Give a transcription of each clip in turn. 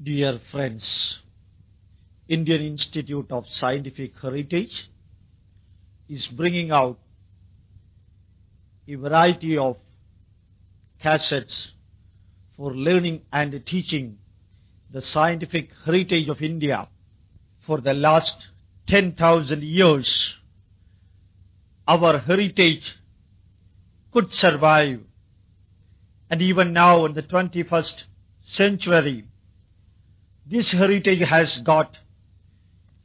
Dear friends, Indian Institute of Scientific Heritage is bringing out a variety of cassettes for learning and teaching the scientific heritage of India for the last 10,000 years. Our heritage could survive and even now in the 21st century this heritage has got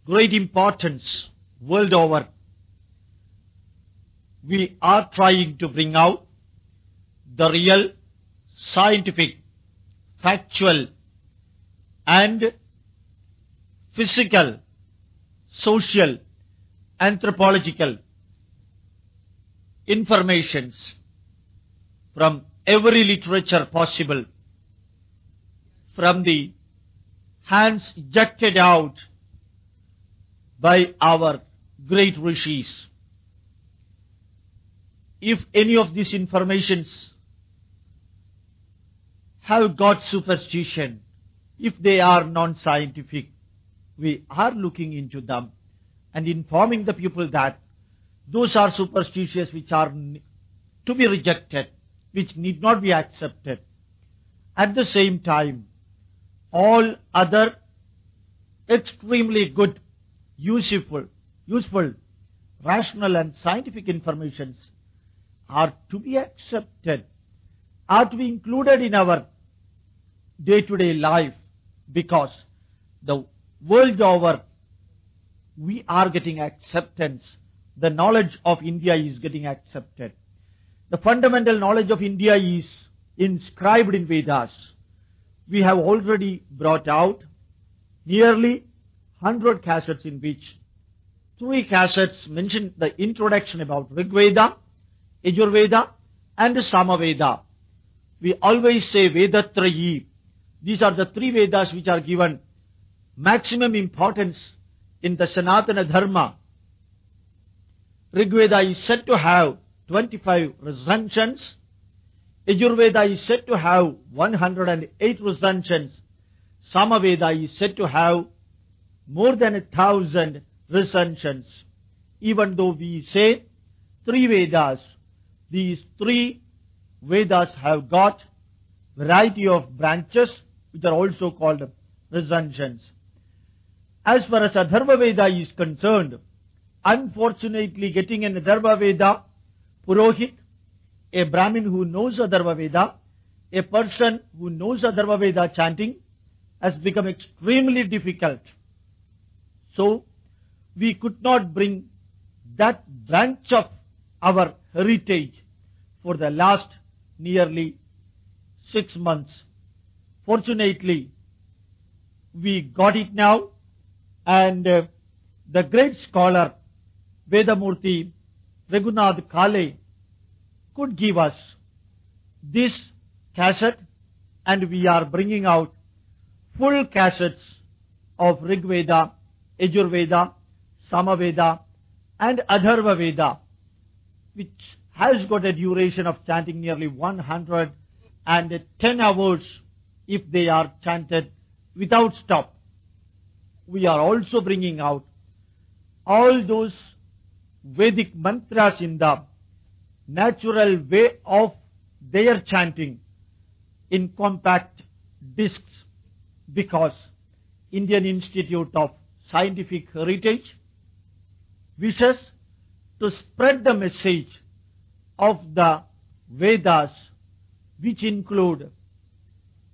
great importance world over. We are trying to bring out the real scientific, factual and physical, social, anthropological informations from every literature possible, from the hands jutted out by our great rishis. If any of these informations have got superstition, if they are non-scientific, we are looking into them and informing the people that those are superstitions which are to be rejected, which need not be accepted. At the same time, all other extremely good, useful, useful, rational and scientific informations are to be accepted, are to be included in our day-to-day life because the world over we are getting acceptance. The knowledge of India is getting accepted. The fundamental knowledge of India is inscribed in Vedas we have already brought out nearly 100 cassettes in which three cassettes mention the introduction about Rig Veda, Yajurveda and Samaveda. We always say Vedatrayi. These are the three Vedas which are given maximum importance in the Sanatana Dharma. Rig Veda is said to have 25 recensions Yajurveda is said to have 108 recensions. Samaveda is said to have more than a thousand recensions. Even though we say three Vedas, these three Vedas have got variety of branches which are also called recensions. As far as Atharva Veda is concerned, unfortunately getting an Atharva Veda, Purohit a Brahmin who knows Atharva Veda, a person who knows Atharva Veda chanting has become extremely difficult. So, we could not bring that branch of our heritage for the last nearly six months. Fortunately, we got it now and uh, the great scholar Vedamurthy Raghunath Kale could give us this cassette and we are bringing out full cassettes of Rig Veda, Yajurveda, Samaveda and Atharva Veda which has got a duration of chanting nearly 110 hours if they are chanted without stop. We are also bringing out all those Vedic mantras in the natural way of their chanting in compact discs because Indian Institute of Scientific Heritage wishes to spread the message of the Vedas which include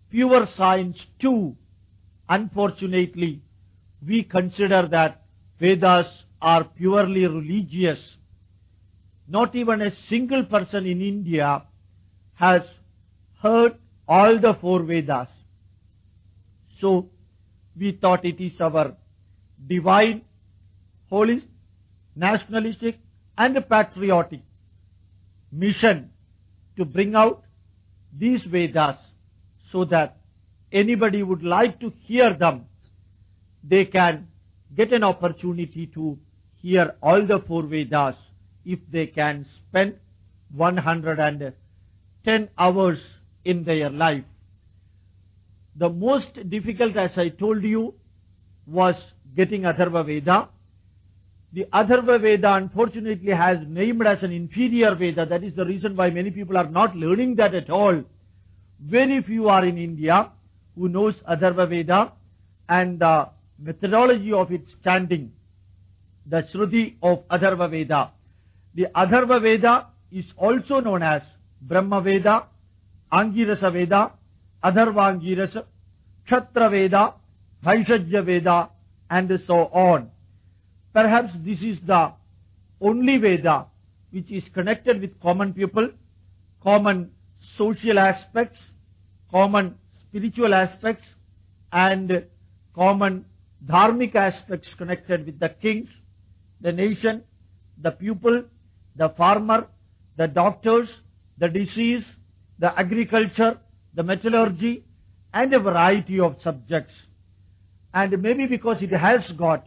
pure science too. Unfortunately, we consider that Vedas are purely religious not even a single person in India has heard all the four Vedas. So we thought it is our divine, holy, nationalistic and patriotic mission to bring out these Vedas so that anybody would like to hear them, they can get an opportunity to hear all the four Vedas if they can spend 110 hours in their life. The most difficult, as I told you, was getting Atharva Veda. The Atharva Veda unfortunately has named as an inferior Veda. That is the reason why many people are not learning that at all. Very few are in India who knows Atharva Veda and the methodology of its chanting, the Shruti of Atharva Veda. The Atharva Veda is also known as Brahma Veda, Angirasa Veda, Atharvangirasa, Kshatra Veda, Vaishajya Veda, and so on. Perhaps this is the only Veda which is connected with common people, common social aspects, common spiritual aspects, and common dharmic aspects connected with the kings, the nation, the people, the farmer, the doctors, the disease, the agriculture, the metallurgy, and a variety of subjects. And maybe because it has got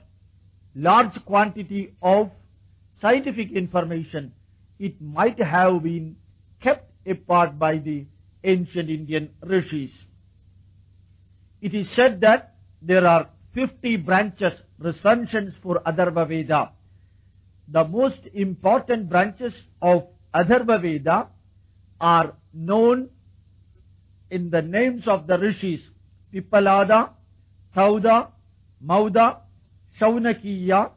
large quantity of scientific information, it might have been kept apart by the ancient Indian rishis. It is said that there are 50 branches, recensions for Atharva Veda. The most important branches of Atharva Veda are known in the names of the rishis Pippalada, Sauda, Mauda, Shaunakiya,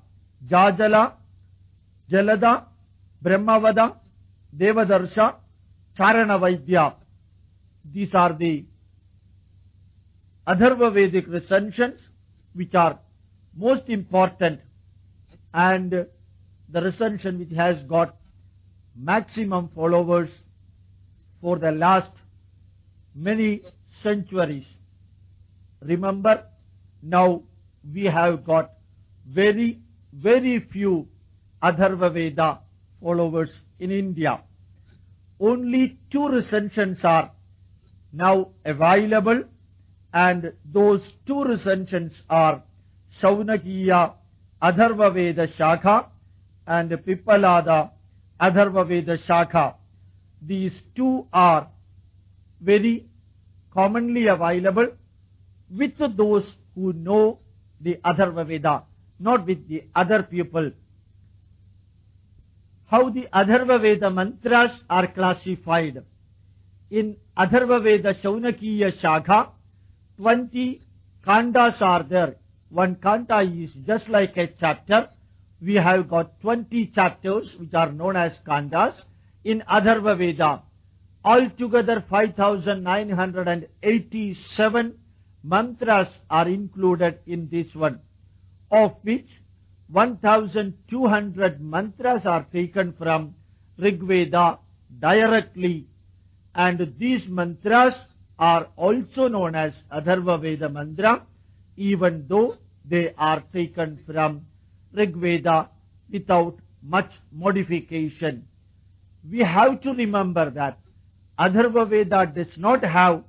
Jajala, Jalada, Brahmavada, Devadarsha, Charanavaidya. These are the Atharva Vedic recensions which are most important and the recension which has got maximum followers for the last many centuries. Remember, now we have got very, very few Atharva Veda followers in India. Only two recensions are now available and those two recensions are Shaunakiya Atharva Veda Shakha and Pippalada Atharva Veda Shakha. These two are very commonly available with those who know the Atharva Veda, not with the other people. How the Atharva Veda mantras are classified. In Atharva Veda Shaunakiya Shakha, 20 kandas are there. One kanda is just like a chapter. We have got 20 chapters which are known as kandas in Atharva Veda. Altogether 5987 mantras are included in this one, of which 1200 mantras are taken from Rig Veda directly and these mantras are also known as Atharva Veda mantra even though they are taken from Rig Veda without much modification. We have to remember that Atharva Veda does not have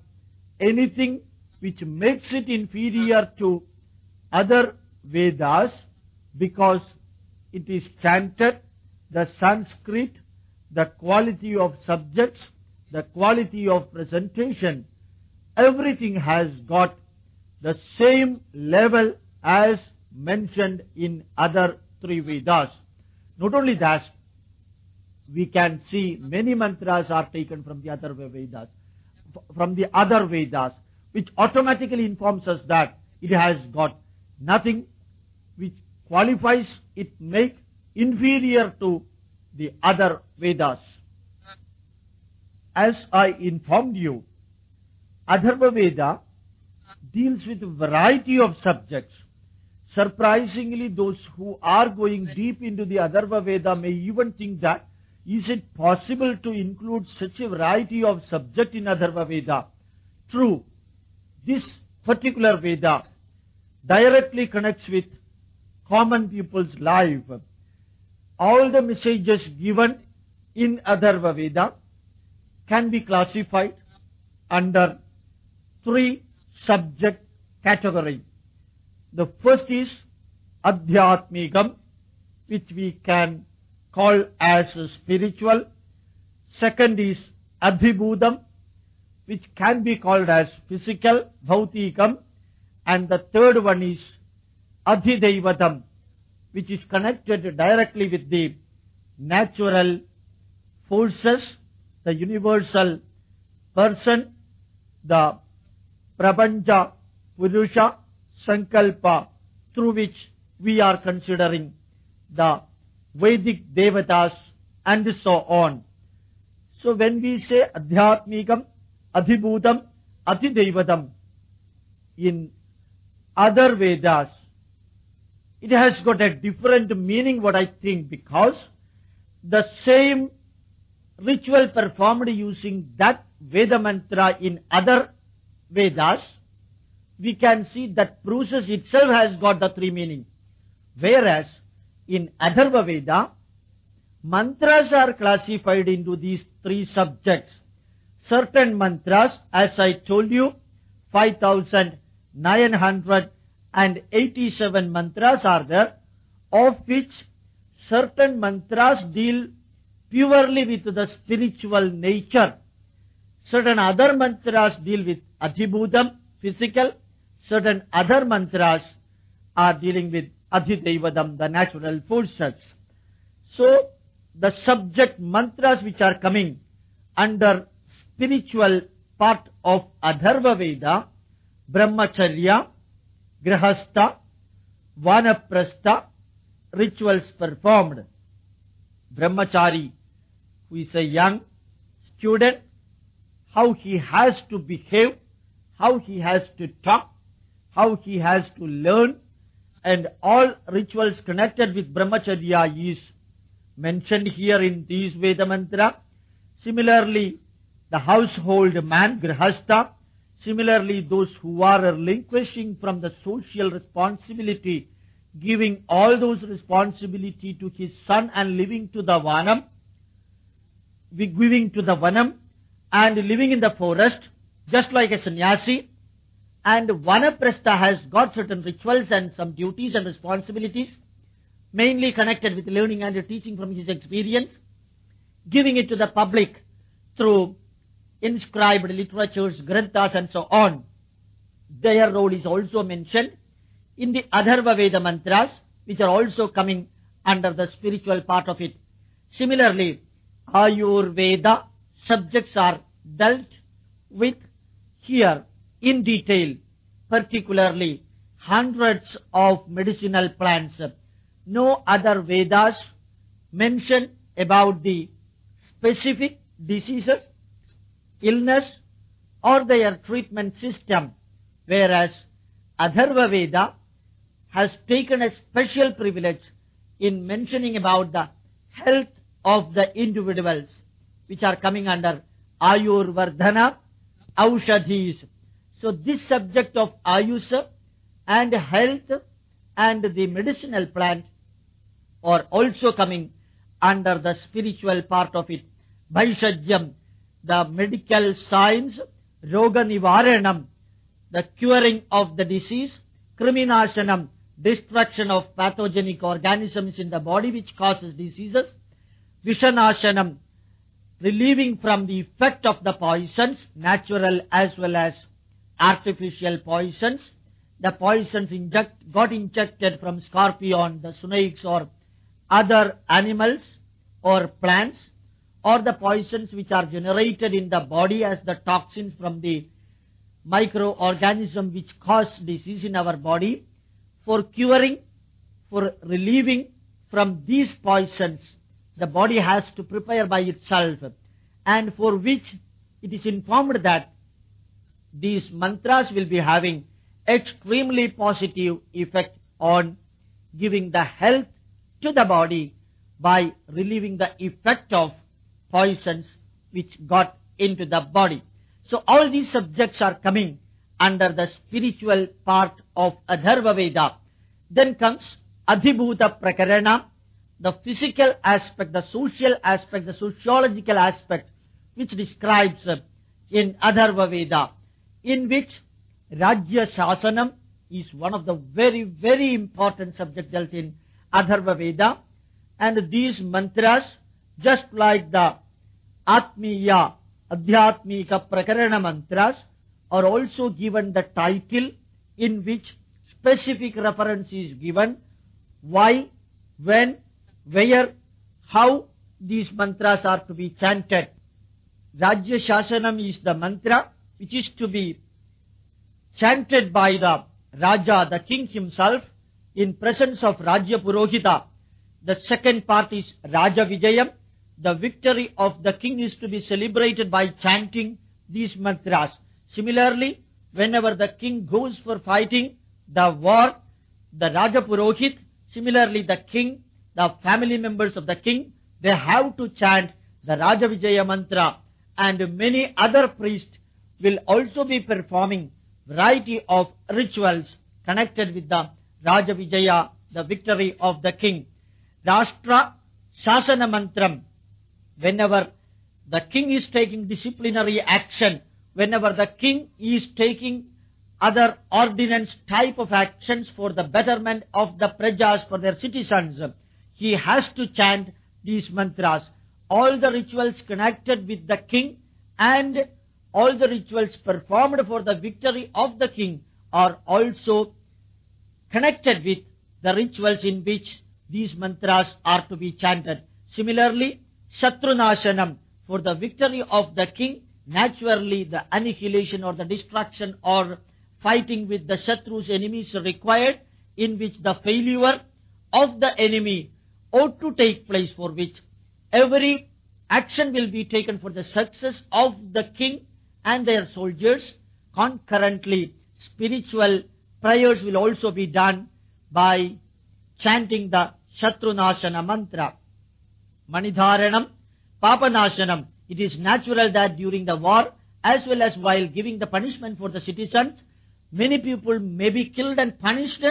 anything which makes it inferior to other Vedas because it is chanted, the Sanskrit, the quality of subjects, the quality of presentation, everything has got the same level as mentioned in other three Vedas. Not only that, we can see many mantras are taken from the other Vedas, from the other Vedas, which automatically informs us that it has got nothing which qualifies it make inferior to the other Vedas. As I informed you, Atharva Veda deals with a variety of subjects. Surprisingly, those who are going deep into the Atharva Veda may even think that is it possible to include such a variety of subject in Atharva Veda? True, this particular Veda directly connects with common people's life. All the messages given in Atharva Veda can be classified under three subject category. The first is Adhyatmikam, which we can call as spiritual. Second is Adhibhutam. which can be called as physical, bhautikam, and the third one is adhidaivatam, which is connected directly with the natural forces, the universal person, the prabanja, purusha, sankalpa, through which we are considering the Vedic devatas and so on. So when we say adhyatmikam, adhibhutam, adhidevatam, in other Vedas, it has got a different meaning what I think because the same ritual performed using that Veda mantra in other Vedas, we can see that process itself has got the three meanings. Whereas in Atharva Veda, mantras are classified into these three subjects. Certain mantras, as I told you, 5987 mantras are there, of which certain mantras deal purely with the spiritual nature. Certain other mantras deal with adhibhutam, physical. Certain other mantras are dealing with adhidevatam, the natural forces. So, the subject mantras which are coming under spiritual part of Atharva Veda, Brahmacharya, Grihastha, Vanaprastha, rituals performed. Brahmachari, who is a young student, how he has to behave, how he has to talk, how he has to learn, and all rituals connected with brahmacharya is mentioned here in these Veda mantra. Similarly, the household man, grihastha, similarly those who are relinquishing from the social responsibility, giving all those responsibility to his son and living to the vanam, giving to the vanam and living in the forest, just like a sannyasi, and Vanaprastha has got certain rituals and some duties and responsibilities, mainly connected with learning and teaching from his experience, giving it to the public through inscribed literatures, granthas and so on. Their role is also mentioned in the Atharva Veda mantras, which are also coming under the spiritual part of it. Similarly, Ayurveda subjects are dealt with here in detail, particularly hundreds of medicinal plants. No other Vedas mention about the specific diseases, illness, or their treatment system, whereas Atharva Veda has taken a special privilege in mentioning about the health of the individuals, which are coming under Ayurvardhana, Aushadhis, so this subject of Ayusha and health and the medicinal plant are also coming under the spiritual part of it. Bhaishajyam, the medical science, Roga Nivaranam, the curing of the disease, Kriminashanam, destruction of pathogenic organisms in the body which causes diseases, Vishanashanam, relieving from the effect of the poisons, natural as well as artificial poisons. The poisons inject, got injected from scorpion, the snakes or other animals or plants or the poisons which are generated in the body as the toxins from the microorganism which cause disease in our body for curing, for relieving from these poisons the body has to prepare by itself and for which it is informed that these mantras will be having extremely positive effect on giving the health to the body by relieving the effect of poisons which got into the body. So all these subjects are coming under the spiritual part of Atharva Veda. Then comes Adhibhuta Prakarana, the physical aspect, the social aspect, the sociological aspect, which describes uh, in Atharva Veda in which Rajya Shasanam is one of the very, very important subject dealt in Atharva Veda. And these mantras, just like the Atmiya Adhyatmika Prakarana mantras are also given the title in which specific reference is given why, when, where, how these mantras are to be chanted. Rajya Shasanam is the mantra which is to be chanted by the Raja, the king himself, in presence of Rajya Purohita. The second part is Raja Vijayam. The victory of the king is to be celebrated by chanting these mantras. Similarly, whenever the king goes for fighting the war, the Raja Purohit, similarly the king, the family members of the king, they have to chant the Raja Vijaya mantra and many other priests will also be performing variety of rituals connected with the Raja Vijaya, the victory of the king. Rashtra Shasana Mantram, whenever the king is taking disciplinary action, whenever the king is taking other ordinance type of actions for the betterment of the prajas, for their citizens, he has to chant these mantras. All the rituals connected with the king and all the rituals performed for the victory of the king are also connected with the rituals in which these mantras are to be chanted. Similarly, Shatrunashanam, for the victory of the king, naturally the annihilation or the destruction or fighting with the Shatru's enemies required, in which the failure of the enemy ought to take place, for which every action will be taken for the success of the king and their soldiers. Concurrently, spiritual prayers will also be done by chanting the Shatrunashana mantra. Manidharanam, Papanashanam. It is natural that during the war, as well as while giving the punishment for the citizens, many people may be killed and punished.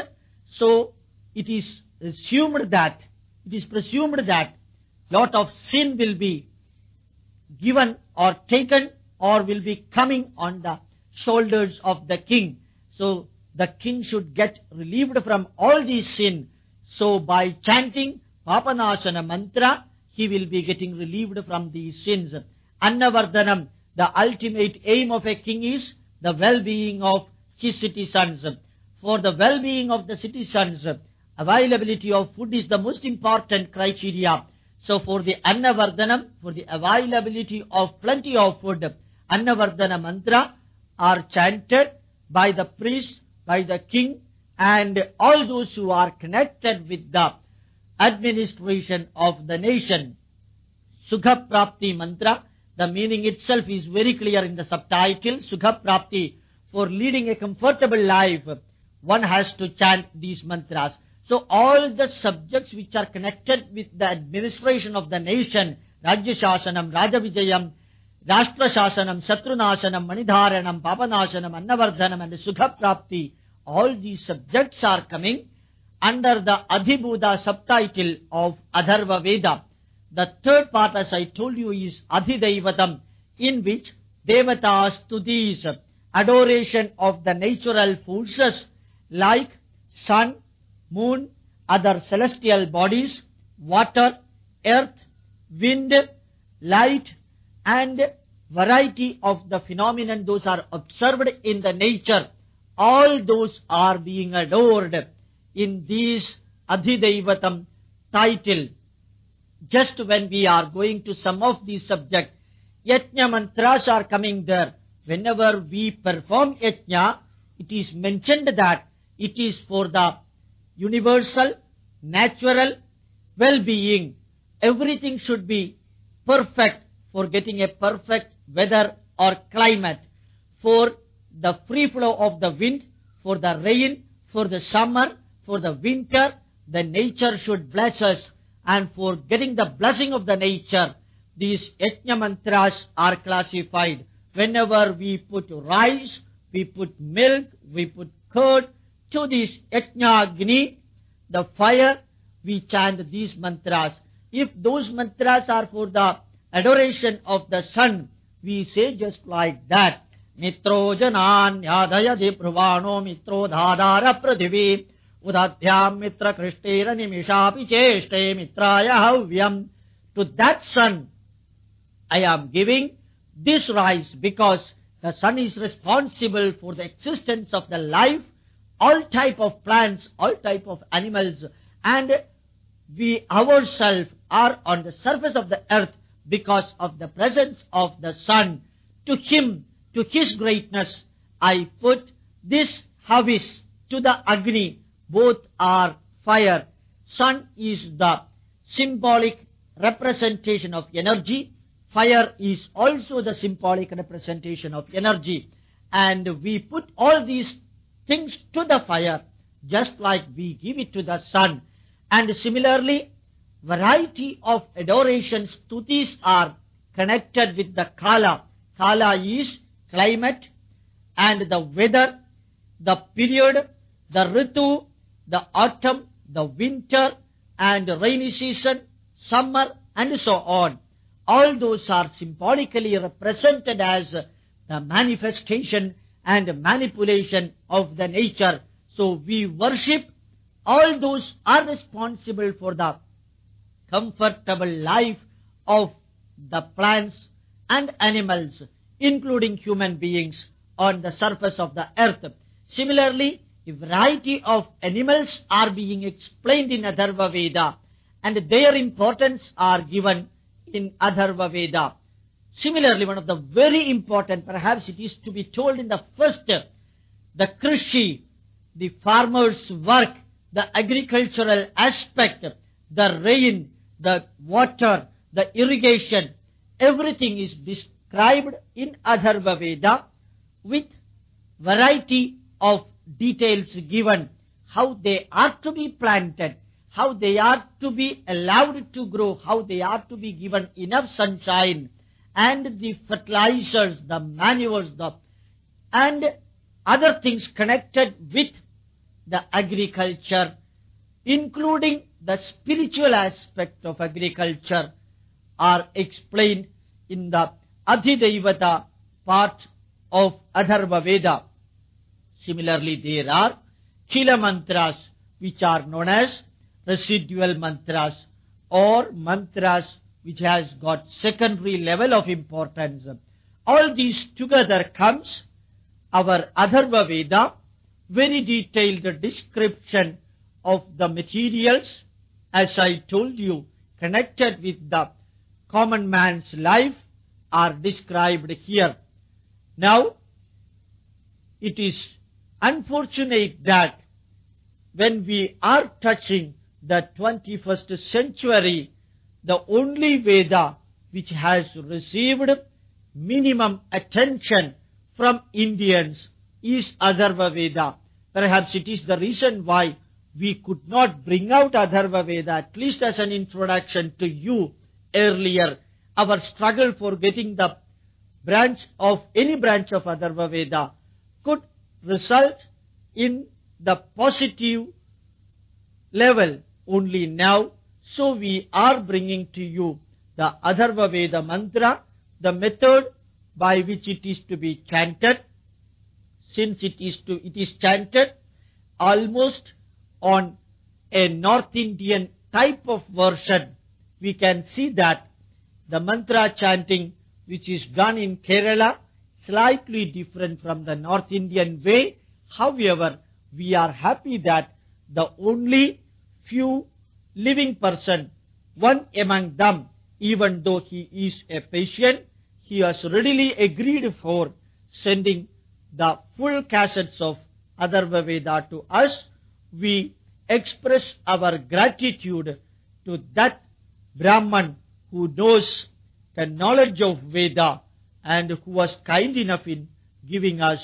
So, it is assumed that, it is presumed that lot of sin will be given or taken or will be coming on the shoulders of the king. So the king should get relieved from all these sin. So by chanting Papanasana mantra, he will be getting relieved from these sins. Annavardhanam, the ultimate aim of a king is the well-being of his citizens. For the well-being of the citizens, availability of food is the most important criteria. So for the Annavardhanam, for the availability of plenty of food, Annavardhana mantra are chanted by the priest, by the king, and all those who are connected with the administration of the nation. Sukha Prapti mantra, the meaning itself is very clear in the subtitle, Sukha Prapti. For leading a comfortable life, one has to chant these mantras. So all the subjects which are connected with the administration of the nation, Rajya Shasanam, Raja Vijayam, Rashtra Shasanam, Shatrunashanam, Manidharanam, Papanashanam, Annavardhanam and Sukha Prapti, all these subjects are coming under the Adhibhuta subtitle of Atharva Veda. The third part, as I told you, is Adhidaivatam, in which Devatas stutis, adoration of the natural forces like sun, moon, other celestial bodies, water, earth, wind, light, and variety of the phenomenon those are observed in the nature, all those are being adored in this Adhidaivatam title. Just when we are going to some of these subjects, Yajna mantras are coming there. Whenever we perform Yajna, it is mentioned that it is for the universal, natural well-being. Everything should be perfect for getting a perfect weather or climate, for the free flow of the wind, for the rain, for the summer, for the winter, the nature should bless us and for getting the blessing of the nature, these yajna mantras are classified. Whenever we put rice, we put milk, we put curd, to this Agni, the fire, we chant these mantras. If those mantras are for the adoration of the sun, we say just like that. Pruvano mitro dhadara pradhivi udadhyam mitra krishtera nimishapi cheshte mitraya havyam. To that sun, I am giving this rise because the sun is responsible for the existence of the life, all type of plants, all type of animals, and we ourselves are on the surface of the earth because of the presence of the sun. To him, to his greatness, I put this Havis to the Agni. Both are fire. Sun is the symbolic representation of energy. Fire is also the symbolic representation of energy. And we put all these things to the fire just like we give it to the sun. And similarly, variety of adorations, stutis are connected with the Kala. Kala is climate and the weather, the period, the Ritu, the autumn, the winter and rainy season, summer and so on. All those are symbolically represented as the manifestation and manipulation of the nature. So we worship all those are responsible for the comfortable life of the plants and animals, including human beings on the surface of the earth. Similarly, a variety of animals are being explained in Atharva Veda and their importance are given in Atharva Veda. Similarly, one of the very important, perhaps it is to be told in the first, the Krishi, the farmer's work, the agricultural aspect, the rain, the water, the irrigation, everything is described in Atharva Veda with variety of details given. How they are to be planted, how they are to be allowed to grow, how they are to be given enough sunshine, and the fertilizers, the manures, the and other things connected with the agriculture, including the spiritual aspect of agriculture, are explained in the Adhidevata part of Atharva Veda. Similarly, there are Khila mantras, which are known as residual mantras or mantras which has got secondary level of importance. All these together comes our Atharva Veda, very detailed description of the materials, as I told you, connected with the common man's life are described here. Now, it is unfortunate that when we are touching the 21st century, the only Veda which has received minimum attention from Indians is Atharva Veda. Perhaps it is the reason why we could not bring out Atharva Veda, at least as an introduction to you earlier. Our struggle for getting the branch of any branch of Atharva Veda could result in the positive level only now. So we are bringing to you the Atharva Veda mantra, the method by which it is to be chanted. Since it is to it is chanted almost on a North Indian type of version, we can see that the mantra chanting which is done in Kerala slightly different from the North Indian way. However, we are happy that the only few living person, one among them, even though he is a patient, he has readily agreed for sending the full cassettes of Atharva Veda to us. We express our gratitude to that Brahman who knows the knowledge of Veda and who was kind enough in giving us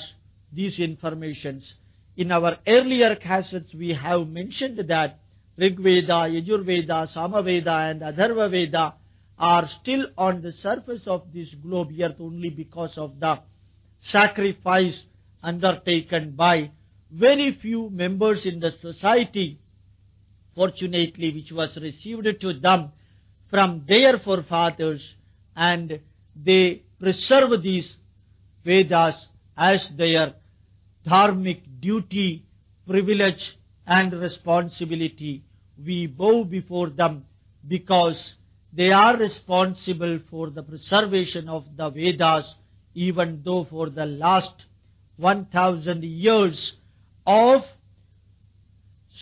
these informations. In our earlier cassettes, we have mentioned that Rig Veda, Yajurveda, Samaveda and Atharva Veda are still on the surface of this globe earth only because of the sacrifice undertaken by very few members in the society, fortunately, which was received to them from their forefathers, and they preserve these Vedas as their dharmic duty, privilege, and responsibility. We bow before them because they are responsible for the preservation of the Vedas, even though for the last 1000 years of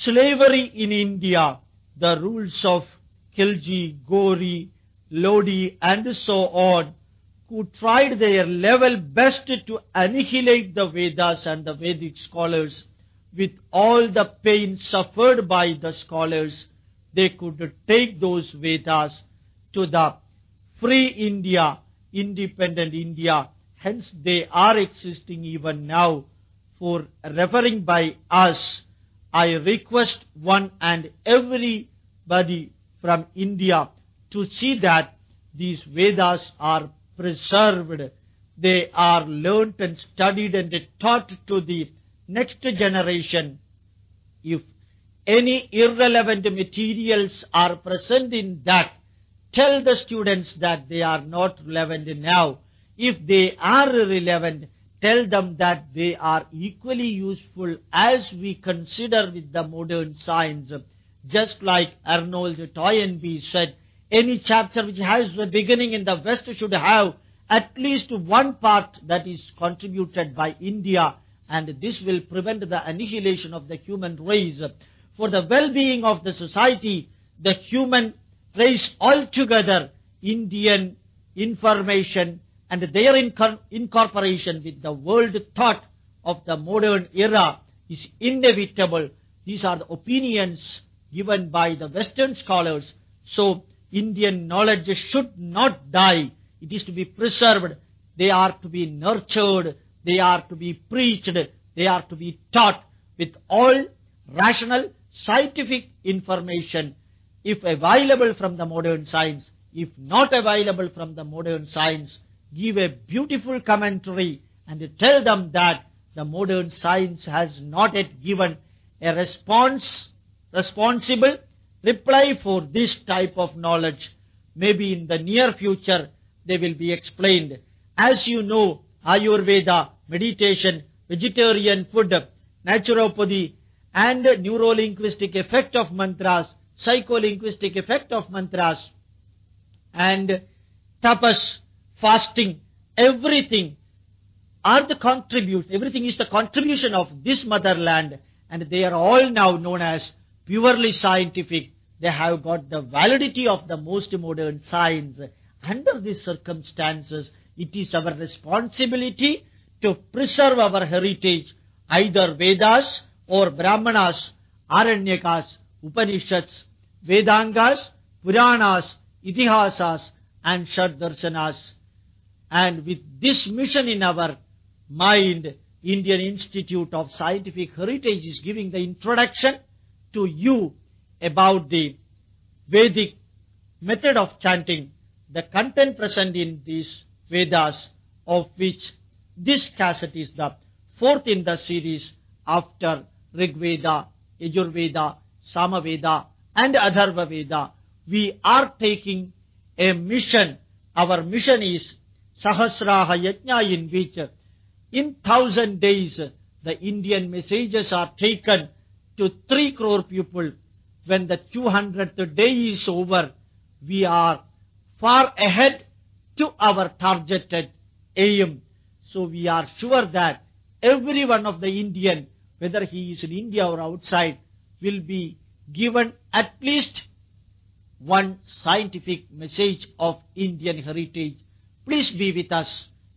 slavery in India, the rules of Khilji, Gori, Lodi and so on, who tried their level best to annihilate the Vedas and the Vedic scholars with all the pain suffered by the scholars, they could take those Vedas to the free India, independent India. Hence they are existing even now. For referring by us, I request one and everybody from India to see that these Vedas are preserved. They are learnt and studied and taught to the next generation. If any irrelevant materials are present in that, tell the students that they are not relevant now. If they are relevant, tell them that they are equally useful as we consider with the modern science. Just like Arnold Toynbee said, any chapter which has a beginning in the West should have at least one part that is contributed by India and this will prevent the annihilation of the human race. For the well-being of the society, the human race altogether, Indian information and their incorporation with the world thought of the modern era is inevitable. These are the opinions given by the Western scholars. So Indian knowledge should not die. It is to be preserved. They are to be nurtured. They are to be preached. They are to be taught with all rational scientific information if available from the modern science. If not available from the modern science, give a beautiful commentary and tell them that the modern science has not yet given a response, responsible reply for this type of knowledge. Maybe in the near future they will be explained. As you know, Ayurveda, meditation, vegetarian food, naturopathy, and neurolinguistic effect of mantras, psycholinguistic effect of mantras, and tapas, fasting, everything are the contribute, everything is the contribution of this motherland, and they are all now known as purely scientific. They have got the validity of the most modern science. Under these circumstances, it is our responsibility to preserve our heritage, either Vedas or Brahmanas, Aranyakas, Upanishads, Vedangas, Puranas, Itihasas, and Shaddarsanas. And with this mission in our mind, Indian Institute of Scientific Heritage is giving the introduction to you about the Vedic method of chanting, the content present in these Vedas, of which this cassette is the fourth in the series after Rig Veda, Yajurveda, Samaveda, and Atharva Veda. We are taking a mission. Our mission is Sahasraha Yajna in which in thousand days the Indian messages are taken to 3 crore people. When the 200th day is over, we are far ahead to our targeted aim. So we are sure that every one of the Indian, whether he is in India or outside, will be given at least one scientific message of Indian heritage. Please be with us.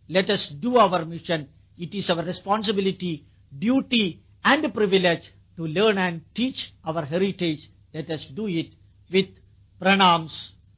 Let us do our mission. It is our responsibility, duty and privilege to learn and teach our heritage. Let us do it with pranams.